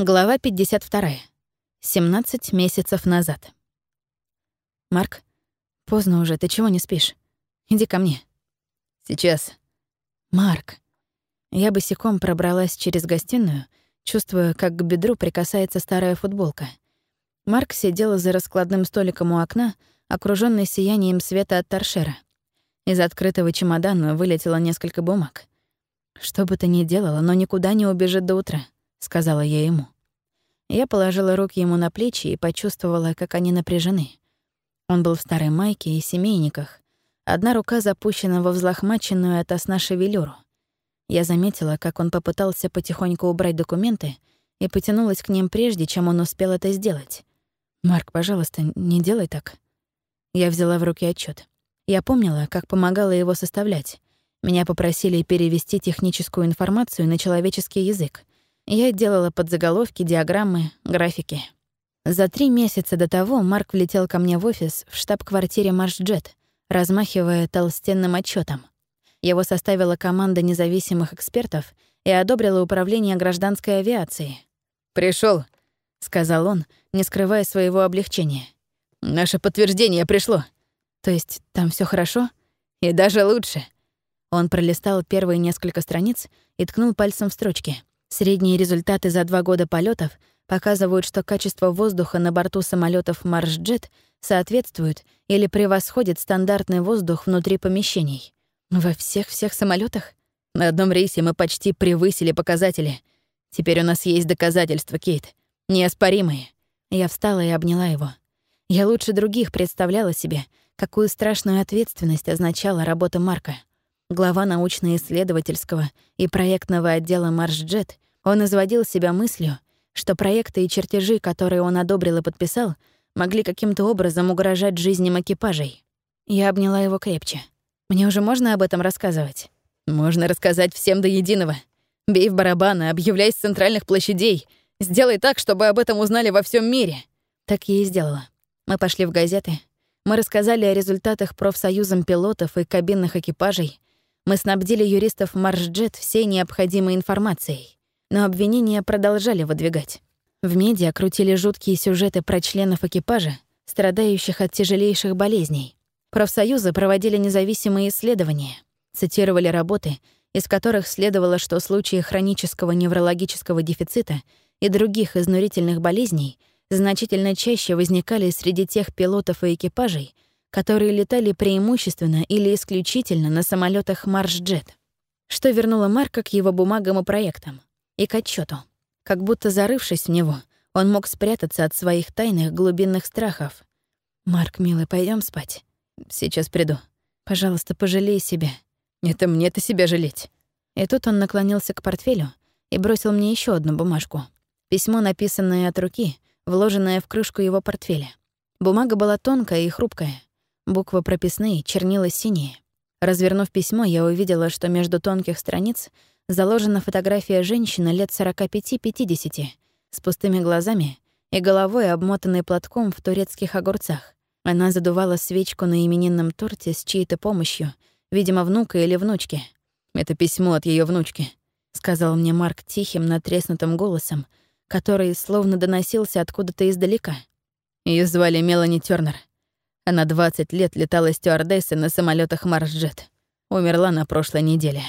Глава 52. 17 месяцев назад. «Марк, поздно уже, ты чего не спишь? Иди ко мне». «Сейчас». «Марк». Я босиком пробралась через гостиную, чувствуя, как к бедру прикасается старая футболка. Марк сидел за раскладным столиком у окна, окружённый сиянием света от торшера. Из открытого чемодана вылетело несколько бумаг. Что бы ты ни делала, но никуда не убежит до утра. — сказала я ему. Я положила руки ему на плечи и почувствовала, как они напряжены. Он был в старой майке и семейниках. Одна рука запущена во взлохмаченную от сна шевелюру. Я заметила, как он попытался потихоньку убрать документы и потянулась к ним прежде, чем он успел это сделать. «Марк, пожалуйста, не делай так». Я взяла в руки отчет. Я помнила, как помогала его составлять. Меня попросили перевести техническую информацию на человеческий язык. Я делала подзаголовки, диаграммы, графики. За три месяца до того Марк влетел ко мне в офис в штаб-квартире «Маршджет», размахивая толстенным отчетом. Его составила команда независимых экспертов и одобрила управление гражданской авиацией. Пришел, сказал он, не скрывая своего облегчения. «Наше подтверждение пришло». «То есть там все хорошо?» «И даже лучше». Он пролистал первые несколько страниц и ткнул пальцем в строчки. Средние результаты за два года полетов показывают, что качество воздуха на борту самолетов Маршджет соответствует или превосходит стандартный воздух внутри помещений. Во всех-всех самолетах? На одном рейсе мы почти превысили показатели. Теперь у нас есть доказательства, Кейт. Неоспоримые. Я встала и обняла его. Я лучше других представляла себе, какую страшную ответственность означала работа Марка глава научно-исследовательского и проектного отдела «Маршджет», он изводил себя мыслью, что проекты и чертежи, которые он одобрил и подписал, могли каким-то образом угрожать жизням экипажей. Я обняла его крепче. «Мне уже можно об этом рассказывать?» «Можно рассказать всем до единого. Бей в барабаны, объявляй с центральных площадей. Сделай так, чтобы об этом узнали во всем мире». Так я и сделала. Мы пошли в газеты. Мы рассказали о результатах профсоюзам пилотов и кабинных экипажей, мы снабдили юристов Маршджет всей необходимой информацией, но обвинения продолжали выдвигать. В медиа крутили жуткие сюжеты про членов экипажа, страдающих от тяжелейших болезней. Профсоюзы проводили независимые исследования, цитировали работы, из которых следовало, что случаи хронического неврологического дефицита и других изнурительных болезней значительно чаще возникали среди тех пилотов и экипажей, которые летали преимущественно или исключительно на самолетах Маршджет, что вернуло Марка к его бумагам и проектам и к отчету. Как будто зарывшись в него, он мог спрятаться от своих тайных глубинных страхов. «Марк, милый, пойдем спать?» «Сейчас приду. Пожалуйста, пожалей себя». «Это мне-то себя жалеть». И тут он наклонился к портфелю и бросил мне еще одну бумажку. Письмо, написанное от руки, вложенное в крышку его портфеля. Бумага была тонкая и хрупкая. Буквы прописные, чернила синие. Развернув письмо, я увидела, что между тонких страниц заложена фотография женщины лет 45-50 с пустыми глазами и головой, обмотанной платком в турецких огурцах. Она задувала свечку на именинном торте с чьей-то помощью, видимо, внука или внучки. «Это письмо от ее внучки», — сказал мне Марк тихим, натреснутым голосом, который словно доносился откуда-то издалека. Ее звали Мелани Тёрнер. Она 20 лет летала стюардессой на самолетах Марсджет. Умерла на прошлой неделе.